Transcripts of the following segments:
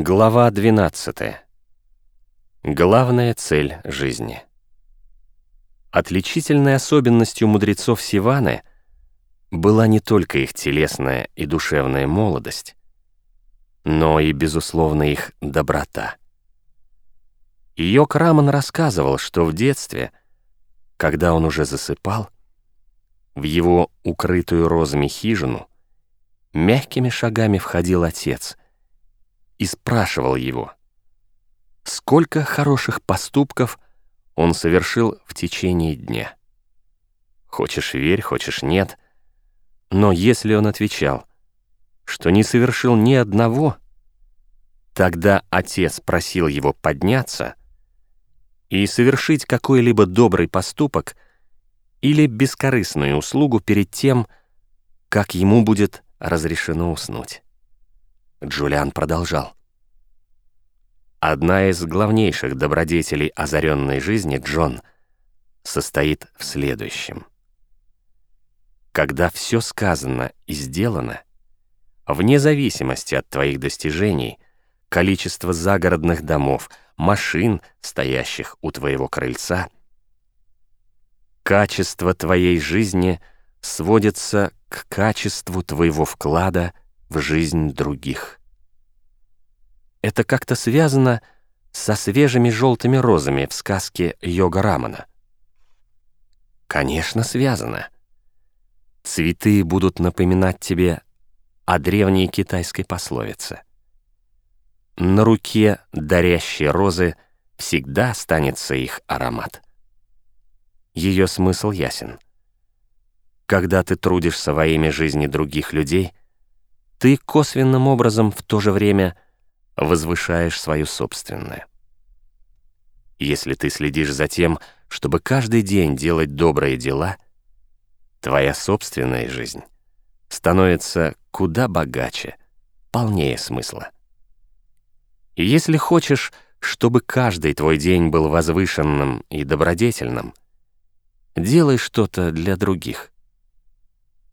Глава 12. Главная цель жизни. Отличительной особенностью мудрецов Сиваны была не только их телесная и душевная молодость, но и, безусловно, их доброта. Йок Раман рассказывал, что в детстве, когда он уже засыпал, в его укрытую розами хижину мягкими шагами входил отец — и спрашивал его, сколько хороших поступков он совершил в течение дня. Хочешь верь, хочешь нет, но если он отвечал, что не совершил ни одного, тогда отец просил его подняться и совершить какой-либо добрый поступок или бескорыстную услугу перед тем, как ему будет разрешено уснуть. Джулиан продолжал. Одна из главнейших добродетелей озаренной жизни, Джон, состоит в следующем. Когда все сказано и сделано, вне зависимости от твоих достижений, количества загородных домов, машин, стоящих у твоего крыльца, качество твоей жизни сводится к качеству твоего вклада в жизнь других. Это как-то связано со свежими желтыми розами в сказке Йога Рамана. Конечно, связано. Цветы будут напоминать тебе о древней китайской пословице. На руке дарящей розы всегда останется их аромат. Ее смысл ясен. Когда ты трудишься во имя жизни других людей — ты косвенным образом в то же время возвышаешь свою собственную. Если ты следишь за тем, чтобы каждый день делать добрые дела, твоя собственная жизнь становится куда богаче, полнее смысла. И если хочешь, чтобы каждый твой день был возвышенным и добродетельным, делай что-то для других —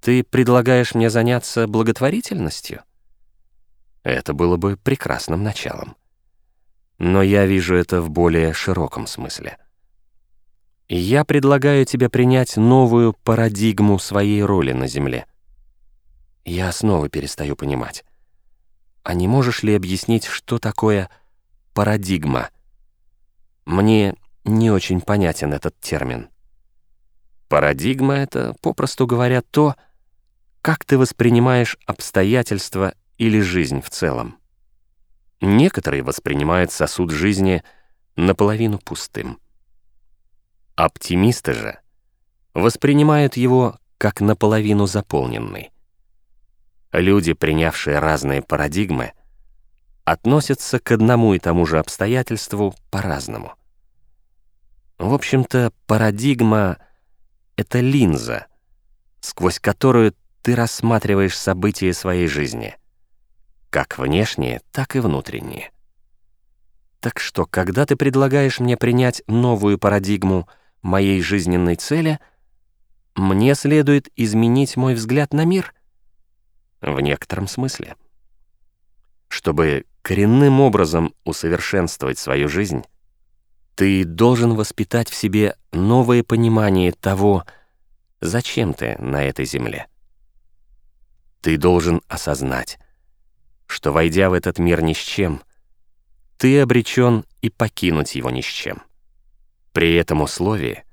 ты предлагаешь мне заняться благотворительностью? Это было бы прекрасным началом. Но я вижу это в более широком смысле. Я предлагаю тебе принять новую парадигму своей роли на Земле. Я снова перестаю понимать. А не можешь ли объяснить, что такое парадигма? Мне не очень понятен этот термин. Парадигма — это, попросту говоря, то, как ты воспринимаешь обстоятельства или жизнь в целом. Некоторые воспринимают сосуд жизни наполовину пустым. Оптимисты же воспринимают его как наполовину заполненный. Люди, принявшие разные парадигмы, относятся к одному и тому же обстоятельству по-разному. В общем-то, парадигма — это линза, сквозь которую ты рассматриваешь события своей жизни, как внешние, так и внутренние. Так что, когда ты предлагаешь мне принять новую парадигму моей жизненной цели, мне следует изменить мой взгляд на мир? В некотором смысле. Чтобы коренным образом усовершенствовать свою жизнь, ты должен воспитать в себе новое понимание того, зачем ты на этой земле. Ты должен осознать, что, войдя в этот мир ни с чем, ты обречен и покинуть его ни с чем. При этом условии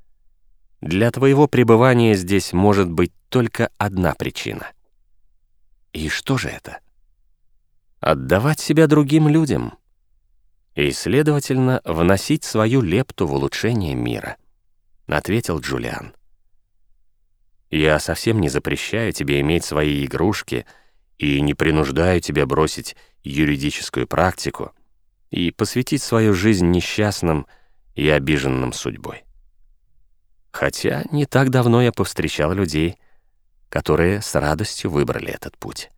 для твоего пребывания здесь может быть только одна причина. И что же это? Отдавать себя другим людям и, следовательно, вносить свою лепту в улучшение мира, ответил Джулиан. Я совсем не запрещаю тебе иметь свои игрушки и не принуждаю тебя бросить юридическую практику и посвятить свою жизнь несчастным и обиженным судьбой. Хотя не так давно я повстречал людей, которые с радостью выбрали этот путь.